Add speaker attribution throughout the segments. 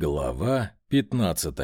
Speaker 1: Глава 15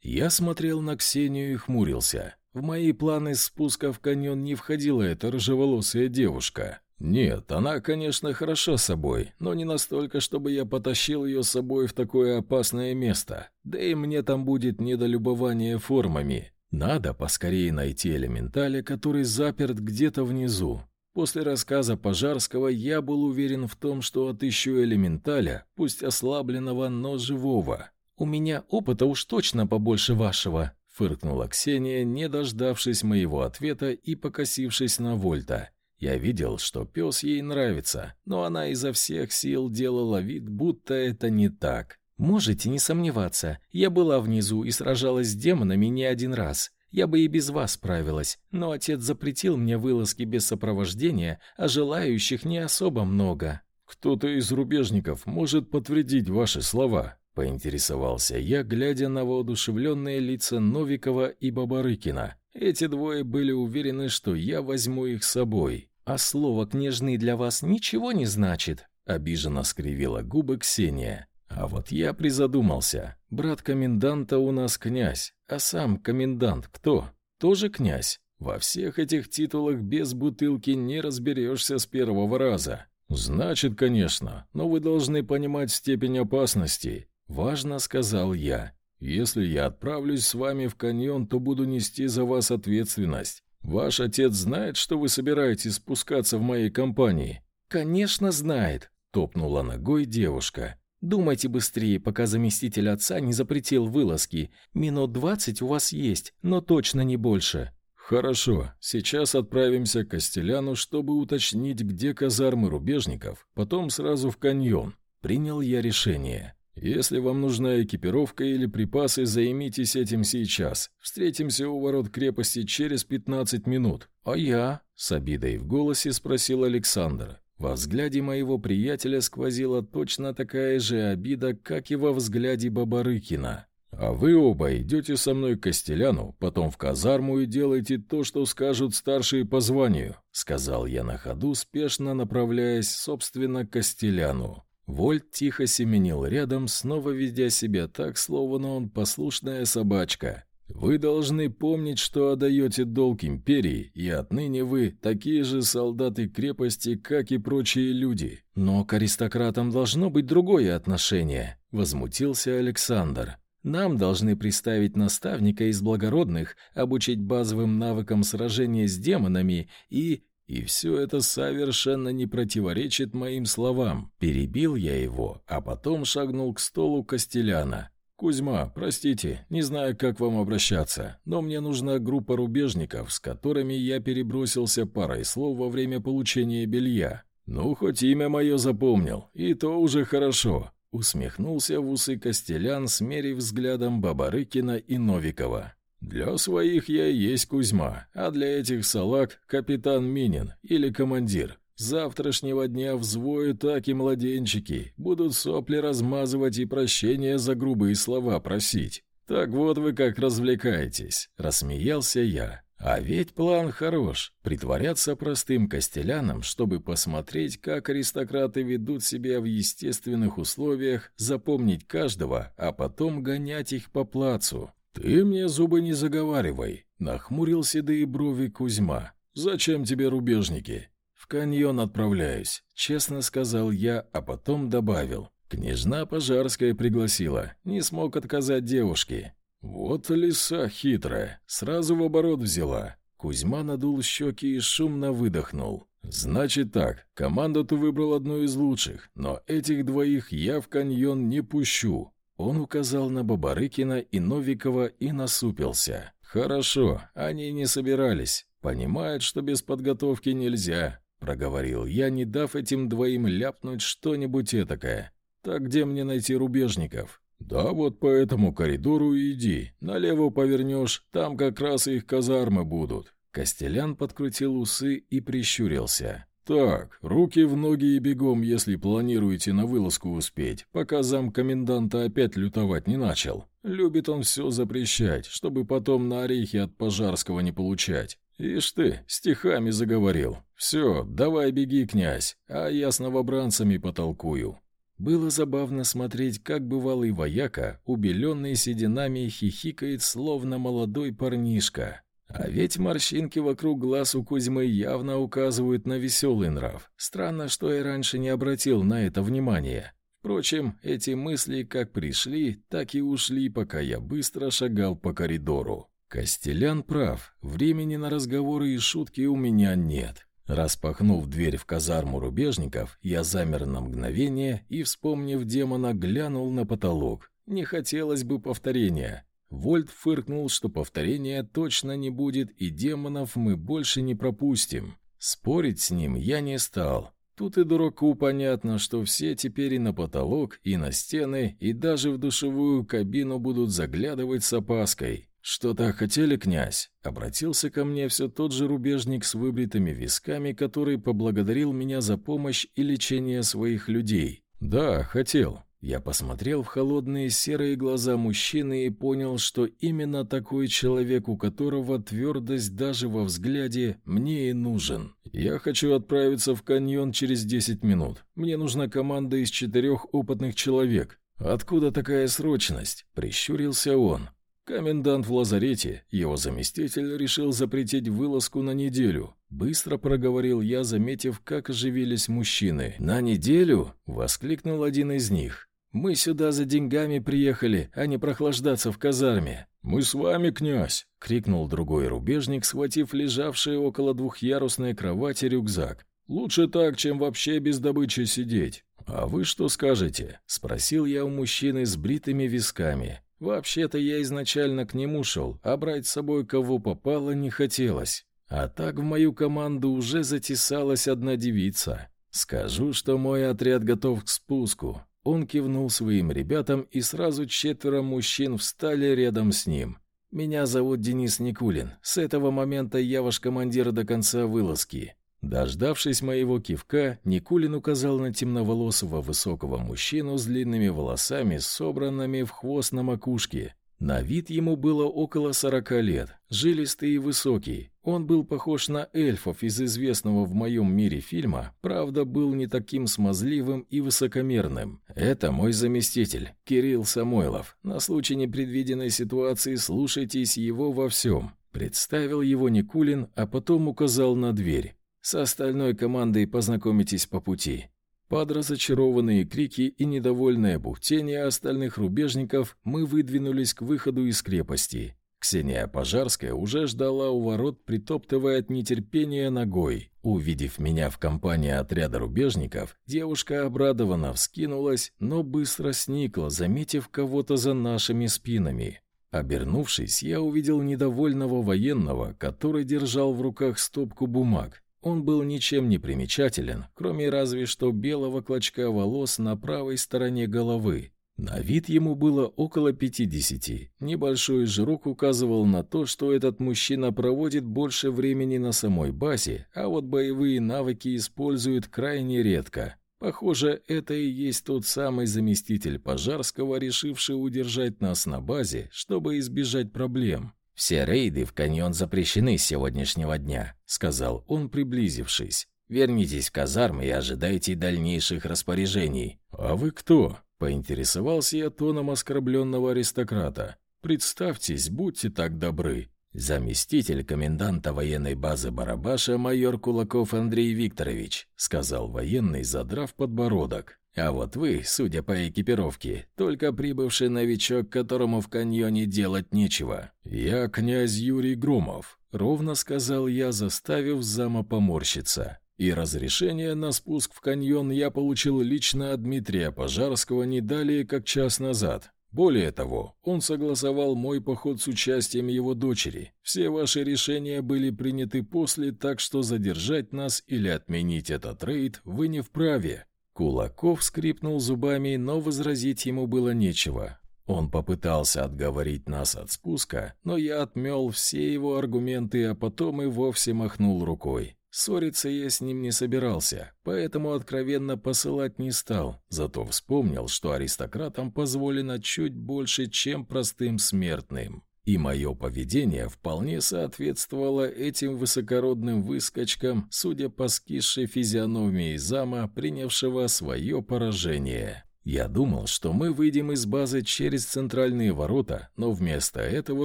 Speaker 1: Я смотрел на Ксению и хмурился. В мои планы спуска в каньон не входила эта рыжеволосая девушка. Нет, она, конечно, хороша собой, но не настолько, чтобы я потащил ее с собой в такое опасное место. Да и мне там будет недолюбование формами. Надо поскорее найти элементаля, который заперт где-то внизу. После рассказа Пожарского я был уверен в том, что отыщу элементаля, пусть ослабленного, но живого. «У меня опыта уж точно побольше вашего», — фыркнула Ксения, не дождавшись моего ответа и покосившись на Вольта. Я видел, что пес ей нравится, но она изо всех сил делала вид, будто это не так. «Можете не сомневаться, я была внизу и сражалась с демонами не один раз. Я бы и без вас справилась, но отец запретил мне вылазки без сопровождения, а желающих не особо много.
Speaker 2: Кто-то из рубежников может подтвердить ваши слова, поинтересовался я, глядя на воодушевленные лица Новикова и Бабарыкина. Эти двое были уверены, что я возьму их с собой.
Speaker 1: А слово «княжны» для вас ничего не значит, обиженно скривила губы Ксения. А вот я призадумался. Брат коменданта у нас князь, а сам комендант кто? Тоже князь. Во всех этих титулах без бутылки не разберешься с первого раза.
Speaker 2: Значит, конечно, но вы должны понимать степень опасности.
Speaker 1: Важно, сказал я.
Speaker 2: Если я отправлюсь с вами в каньон, то буду нести за вас ответственность. Ваш отец знает, что вы собираетесь спускаться в моей компании?
Speaker 1: Конечно, знает, топнула ногой девушка. Думайте быстрее, пока заместитель отца не запретил вылазки. Минут двадцать у вас есть, но точно не больше.
Speaker 2: Хорошо, сейчас отправимся к Костеляну, чтобы уточнить, где казармы рубежников, потом сразу в каньон. Принял я решение. Если вам нужна экипировка или припасы, займитесь этим сейчас. Встретимся у ворот крепости через 15 минут.
Speaker 1: А я? С обидой в голосе спросил Александр. Во взгляде моего приятеля сквозила точно такая же обида, как и во взгляде Бабарыкина.
Speaker 2: «А вы оба идете со мной к Костеляну, потом в казарму и делайте то, что скажут старшие по званию», сказал я на ходу, спешно направляясь, собственно, к Костеляну. Вольт тихо семенил рядом, снова ведя себя так, словно он послушная собачка. Вы должны помнить, что отдаете долг империи, и отныне вы такие же солдаты крепости, как и прочие люди.
Speaker 1: Но к аристократам должно быть другое отношение, возмутился Александр. Нам должны представить наставника из благородных, обучить базовым навыкам сражения с демонами и... И все это совершенно не противоречит моим словам. Перебил я его, а потом шагнул к столу Костеляна.
Speaker 2: «Кузьма, простите, не знаю, как вам обращаться, но мне нужна группа рубежников, с которыми я перебросился парой слов во время получения белья. Ну, хоть имя мое запомнил, и то уже хорошо», — усмехнулся в усы Костелян, смерив взглядом Бабарыкина и Новикова. «Для своих я и есть Кузьма, а для этих салаг — капитан Минин или командир. Завтрашнего дня взвою так и младенчики будут сопли размазывать и прощения за грубые слова просить. Так вот вы как развлекаетесь, рассмеялся я. А ведь план хорош — притворяться простым костеляном, чтобы посмотреть, как аристократы ведут себя в естественных условиях, запомнить каждого, а потом гонять их по плацу. «Ты мне зубы не заговаривай», — нахмурил седые брови Кузьма. «Зачем тебе рубежники? Каньон отправляюсь», — честно сказал я, а потом добавил. «Княжна Пожарская пригласила, не смог отказать девушке». «Вот лиса хитрая, сразу в оборот взяла». Кузьма надул щеки и шумно выдохнул. «Значит так, команду ты выбрал одну из лучших, но этих двоих я в каньон не пущу». Он указал на Бабарыкина и Новикова и насупился. «Хорошо, они не собирались. Понимают, что без подготовки нельзя. — проговорил я, не дав этим двоим ляпнуть что-нибудь этакое. «Так где мне найти рубежников?» «Да вот по этому коридору иди. Налево повернешь, там как раз их казармы будут». Костелян подкрутил усы и прищурился. «Так, руки в ноги и бегом, если планируете на вылазку успеть, пока зам коменданта опять лютовать не начал. Любит он все запрещать, чтобы потом на орехи от Пожарского не получать. «Ишь ты, стихами заговорил. Все, давай беги, князь, а я с новобранцами потолкую».
Speaker 1: Было забавно смотреть, как бывалый вояка, убеленный сединами, хихикает, словно молодой парнишка. А ведь морщинки вокруг глаз у Кузьмы явно указывают на веселый нрав. Странно, что я раньше не обратил на это внимания. Впрочем, эти мысли как пришли, так и ушли, пока я быстро шагал по коридору. Костелян прав, времени на разговоры и шутки у меня нет. Распахнув дверь в казарму рубежников, я замер на мгновение и, вспомнив демона, глянул на потолок. Не хотелось бы повторения. Вольт фыркнул, что повторения точно не будет, и демонов мы больше не пропустим. Спорить с ним я не стал. Тут и дураку понятно, что все теперь и на потолок, и на стены, и даже в душевую кабину будут заглядывать с опаской. «Что-то хотели, князь?» — обратился ко мне все тот же рубежник с выбритыми висками, который поблагодарил меня за помощь и лечение своих людей. «Да, хотел». Я посмотрел в холодные серые глаза мужчины и понял, что именно такой человек, у которого твердость даже во взгляде, мне и нужен. «Я хочу отправиться в каньон через 10 минут. Мне нужна команда из четырех опытных человек. Откуда такая срочность?» — прищурился он. Комендант в лазарете, его заместитель решил запретить вылазку на неделю. Быстро проговорил я, заметив, как оживились мужчины. «На неделю?» — воскликнул один из них. «Мы сюда за деньгами приехали, а не прохлаждаться в казарме». «Мы с вами, князь!» — крикнул другой рубежник, схватив лежавший около двухъярусной кровати рюкзак. «Лучше так, чем вообще без добычи сидеть». «А вы что скажете?» — спросил я у мужчины с бритыми висками. Вообще-то я изначально к нему шел, а брать с собой кого попало не хотелось. А так в мою команду уже затесалась одна девица. Скажу, что мой отряд готов к спуску. Он кивнул своим ребятам, и сразу четверо мужчин встали рядом с ним. «Меня зовут Денис Никулин. С этого момента я ваш командир до конца вылазки. Дождавшись моего кивка, Никулин указал на темноволосого высокого мужчину с длинными волосами, собранными в хвост на макушке. На вид ему было около сорока лет, жилистый и высокий. Он был похож на эльфов из известного в моем мире фильма, правда, был не таким смазливым и высокомерным. «Это мой заместитель, Кирилл Самойлов. На случай непредвиденной ситуации слушайтесь его во всем». Представил его Никулин, а потом указал на дверь. С остальной командой познакомитесь по пути. Под разочарованные крики и недовольное бухтение остальных рубежников мы выдвинулись к выходу из крепости. Ксения Пожарская уже ждала у ворот, притоптывая от нетерпения ногой. Увидев меня в компании отряда рубежников, девушка обрадованно вскинулась, но быстро сникла, заметив кого-то за нашими спинами. Обернувшись, я увидел недовольного военного, который держал в руках стопку бумаг. Он был ничем не примечателен, кроме разве что белого клочка волос на правой стороне головы. На вид ему было около пятидесяти. Небольшой жирок указывал на то, что этот мужчина проводит больше времени на самой базе, а вот боевые навыки использует крайне редко. Похоже, это и есть тот самый заместитель Пожарского, решивший удержать нас на базе, чтобы избежать проблем. «Все рейды в каньон запрещены с сегодняшнего дня», — сказал он, приблизившись. «Вернитесь в казармы и ожидайте дальнейших распоряжений». «А вы кто?» — поинтересовался я тоном оскорбленного аристократа. «Представьтесь, будьте так добры». «Заместитель коменданта военной базы Барабаша майор Кулаков Андрей Викторович», — сказал военный, задрав подбородок. А вот вы, судя по экипировке, только прибывший новичок, которому в каньоне делать нечего. Я князь Юрий Громов, ровно сказал я, заставив зама поморщиться. И разрешение на спуск в каньон я получил лично от Дмитрия Пожарского не далее, как час назад. Более того, он согласовал мой поход с участием его дочери. Все ваши решения были приняты после, так что задержать нас или отменить этот рейд вы не вправе. Кулаков скрипнул зубами, но возразить ему было нечего. Он попытался отговорить нас от спуска, но я отмел все его аргументы, а потом и вовсе махнул рукой. Ссориться я с ним не собирался, поэтому откровенно посылать не стал, зато вспомнил, что аристократам позволено чуть больше, чем простым смертным. И мое поведение вполне соответствовало этим высокородным выскочкам, судя по скисшей физиономии зама, принявшего свое поражение. Я думал, что мы выйдем из базы через центральные ворота, но вместо этого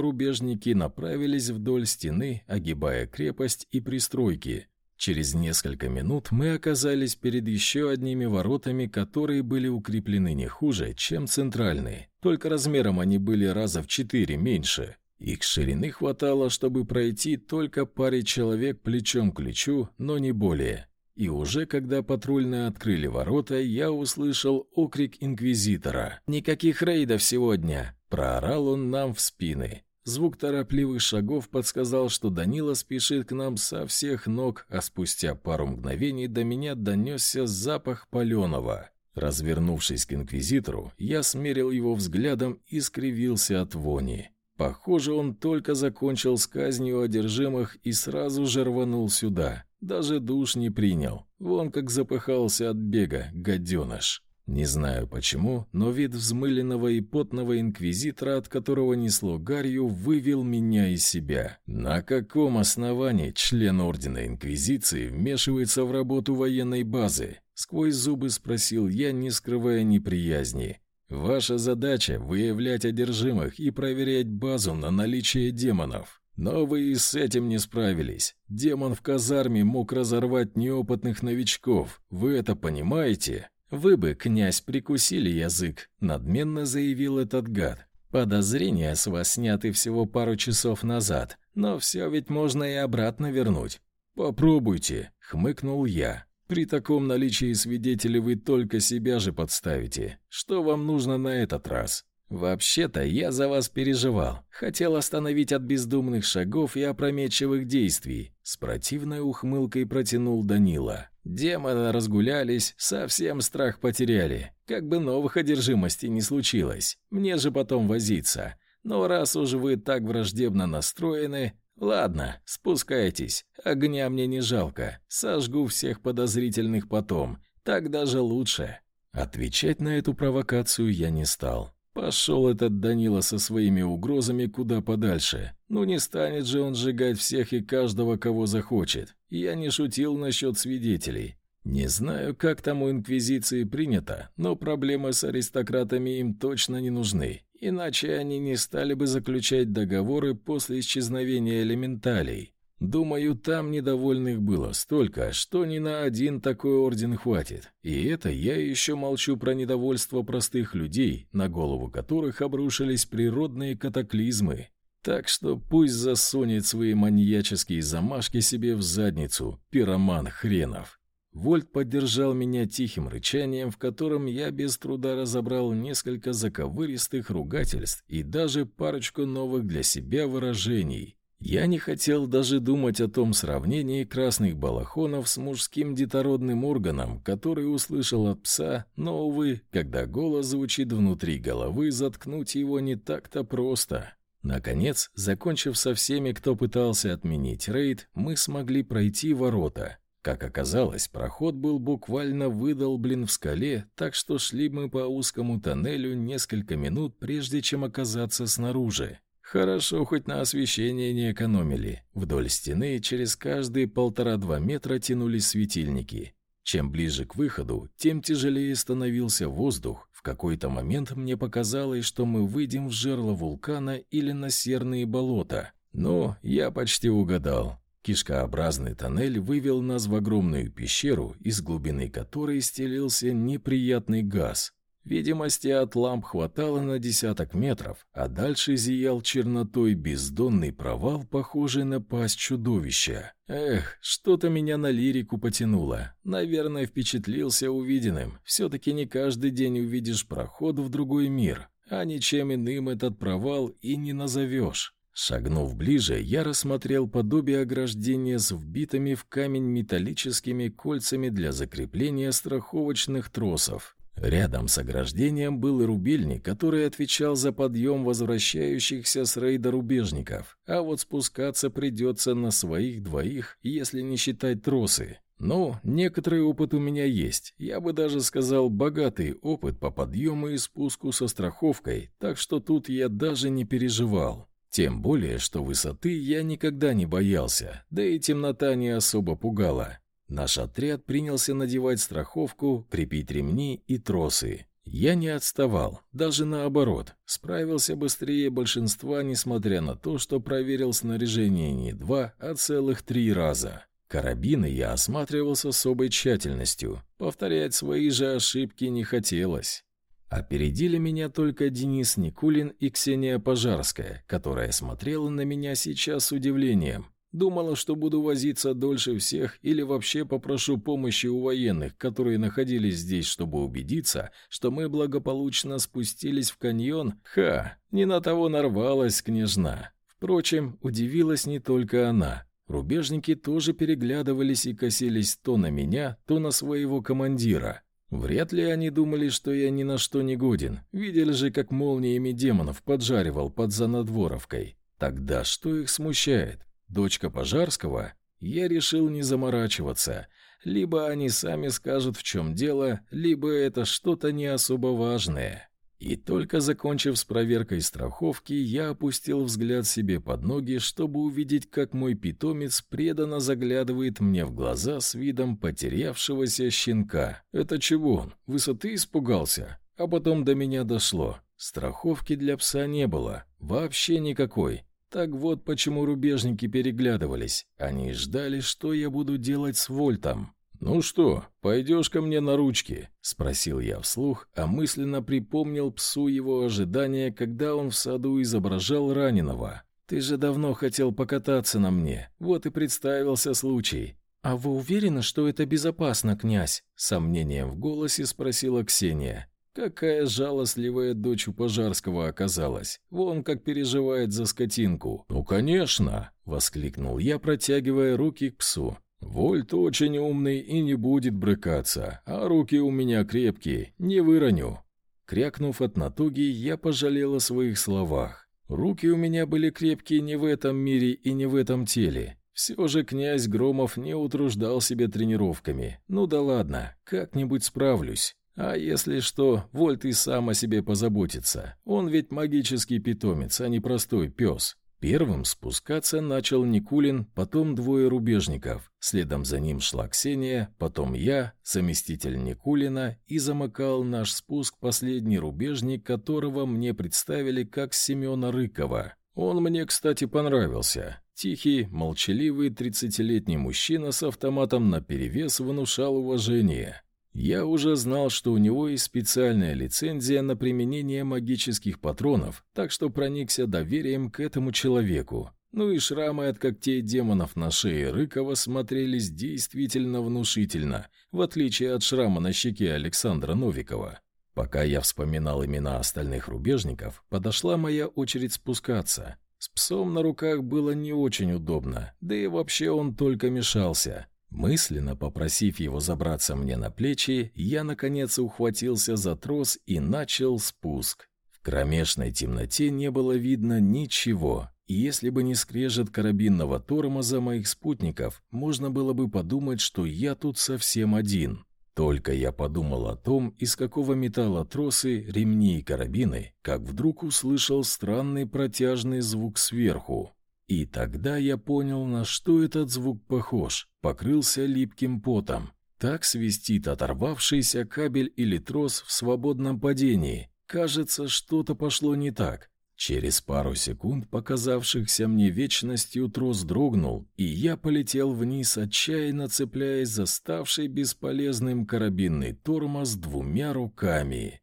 Speaker 1: рубежники направились вдоль стены, огибая крепость и пристройки. Через несколько минут мы оказались перед еще одними воротами, которые были укреплены не хуже, чем центральные, только размером они были раза в четыре меньше. Их ширины хватало, чтобы пройти только паре человек плечом к плечу, но не более. И уже когда патрульные открыли ворота, я услышал окрик инквизитора. «Никаких рейдов сегодня!» Проорал он нам в спины. Звук торопливых шагов подсказал, что Данила спешит к нам со всех ног, а спустя пару мгновений до меня донесся запах паленого. Развернувшись к инквизитору, я смерил его взглядом и скривился от вони. Похоже, он только закончил с казнью одержимых и сразу же рванул сюда. Даже душ не принял. Вон как запыхался от бега, гаденыш. Не знаю почему, но вид взмыленного и потного инквизитора, от которого несло гарью, вывел меня из себя. На каком основании член Ордена Инквизиции вмешивается в работу военной базы? Сквозь зубы спросил я, не скрывая неприязни. Ваша задача — выявлять одержимых и проверять базу на наличие демонов. Но вы и с этим не справились. Демон в казарме мог разорвать неопытных новичков. Вы это понимаете? Вы бы, князь, прикусили язык, надменно заявил этот гад. Подозрения с вас сняты всего пару часов назад, но все ведь можно и обратно вернуть. Попробуйте, хмыкнул я. При таком наличии свидетелей вы только себя же подставите. Что вам нужно на этот раз? «Вообще-то я за вас переживал. Хотел остановить от бездумных шагов и опрометчивых действий». С противной ухмылкой протянул Данила. Демоны разгулялись, совсем страх потеряли. Как бы новых одержимостей не случилось. Мне же потом возиться. Но раз уж вы так враждебно настроены... Ладно, спускайтесь. Огня мне не жалко. Сожгу всех подозрительных потом. Так даже лучше. Отвечать на эту провокацию я не стал. Пошел этот Данила со своими угрозами куда подальше. Ну не станет же он сжигать всех и каждого, кого захочет. Я не шутил насчет свидетелей. Не знаю, как там у Инквизиции принято, но проблемы с аристократами им точно не нужны. Иначе они не стали бы заключать договоры после исчезновения элементалей. Думаю, там недовольных было столько, что ни на один такой орден хватит. И это я еще молчу про недовольство простых людей, на голову которых обрушились природные катаклизмы. Так что пусть засунет свои маньяческие замашки себе в задницу, пироман хренов. Вольт поддержал меня тихим рычанием, в котором я без труда разобрал несколько заковыристых ругательств и даже парочку новых для себя выражений. Я не хотел даже думать о том сравнении красных балахонов с мужским детородным органом, который услышал от пса, но, увы, когда голос звучит внутри головы, заткнуть его не так-то просто. Наконец, закончив со всеми, кто пытался отменить рейд, мы смогли пройти ворота. Как оказалось, проход был буквально выдолблен в скале, так что шли мы по узкому тоннелю несколько минут, прежде чем оказаться снаружи. Хорошо, хоть на освещение не экономили. Вдоль стены через каждые полтора-два метра тянулись светильники. Чем ближе к выходу, тем тяжелее становился воздух. В какой-то момент мне показалось, что мы выйдем в жерло вулкана или на серные болота. Но я почти угадал. Кишкообразный тоннель вывел нас в огромную пещеру, из глубины которой стелился неприятный газ. Видимости от ламп хватало на десяток метров, а дальше зиял чернотой бездонный провал, похожий на пасть чудовища. Эх, что-то меня на лирику потянуло. Наверное, впечатлился увиденным. Все-таки не каждый день увидишь проход в другой мир, а ничем иным этот провал и не назовешь. Шагнув ближе, я рассмотрел подобие ограждения с вбитыми в камень металлическими кольцами для закрепления страховочных тросов. Рядом с ограждением был рубильник, который отвечал за подъем возвращающихся с рейда рубежников, а вот спускаться придется на своих двоих, если не считать тросы. Ну, некоторый опыт у меня есть, я бы даже сказал богатый опыт по подъему и спуску со страховкой, так что тут я даже не переживал. Тем более, что высоты я никогда не боялся, да и темнота не особо пугала. Наш отряд принялся надевать страховку, крепить ремни и тросы. Я не отставал, даже наоборот, справился быстрее большинства, несмотря на то, что проверил снаряжение не два, а целых три раза. Карабины я осматривал с особой тщательностью, повторять свои же ошибки не хотелось. Опередили меня только Денис Никулин и Ксения Пожарская, которая смотрела на меня сейчас с удивлением. Думала, что буду возиться дольше всех или вообще попрошу помощи у военных, которые находились здесь, чтобы убедиться, что мы благополучно спустились в каньон. Ха, не на того нарвалась княжна. Впрочем, удивилась не только она. Рубежники тоже переглядывались и косились то на меня, то на своего командира. Вряд ли они думали, что я ни на что не годен. Видели же, как молниями демонов поджаривал под занадворовкой. Тогда что их смущает? Дочка Пожарского, я решил не заморачиваться. Либо они сами скажут, в чем дело, либо это что-то не особо важное. И только закончив с проверкой страховки, я опустил взгляд себе под ноги, чтобы увидеть, как мой питомец преданно заглядывает мне в глаза с видом потерявшегося щенка. Это чего он? Высоты испугался? А потом до меня дошло. Страховки для пса не было. Вообще никакой. Так вот почему рубежники переглядывались. Они ждали, что я буду делать с Вольтом. «Ну что, пойдешь ко мне на ручки?» — спросил я вслух, а мысленно припомнил псу его ожидания, когда он в саду изображал раненого. «Ты же давно хотел покататься на мне, вот и представился случай». «А вы уверены, что это безопасно, князь?» — сомнением в голосе спросила Ксения. Какая жалостливая дочь у Пожарского оказалась. Вон как переживает за скотинку. «Ну, конечно!» — воскликнул я, протягивая руки к псу. «Вольт очень умный и не будет брыкаться, а руки у меня крепкие, не выроню». Крякнув от натуги, я пожалел о своих словах. Руки у меня были крепкие не в этом мире и не в этом теле. Все же князь Громов не утруждал себя тренировками. Ну да ладно, как-нибудь справлюсь. А если что, Вольт и сам о себе позаботится. Он ведь магический питомец, а не простой пес. Первым спускаться начал Никулин, потом двое рубежников. Следом за ним шла Ксения, потом я, заместитель Никулина, и замыкал наш спуск последний рубежник, которого мне представили как Семена Рыкова. Он мне, кстати, понравился. Тихий, молчаливый тридцатилетний мужчина с автоматом наперевес внушал уважение. Я уже знал, что у него есть специальная лицензия на применение магических патронов, так что проникся доверием к этому человеку. Ну и шрамы от когтей демонов на шее Рыкова смотрелись действительно внушительно, в отличие от шрама на щеке Александра Новикова. Пока я вспоминал имена остальных рубежников, подошла моя очередь спускаться. С псом на руках было не очень удобно, да и вообще он только мешался. Мысленно попросив его забраться мне на плечи, я, наконец, ухватился за трос и начал спуск. В кромешной темноте не было видно ничего, и если бы не скрежет карабинного тормоза моих спутников, можно было бы подумать, что я тут совсем один. Только я подумал о том, из какого металла тросы, ремни и карабины, как вдруг услышал странный протяжный звук сверху. И тогда я понял, на что этот звук похож. Покрылся липким потом. Так свистит оторвавшийся кабель или трос в свободном падении. Кажется, что-то пошло не так. Через пару секунд, показавшихся мне вечностью, трос дрогнул, и я полетел вниз, отчаянно цепляясь за ставший бесполезным карабинный тормоз двумя руками.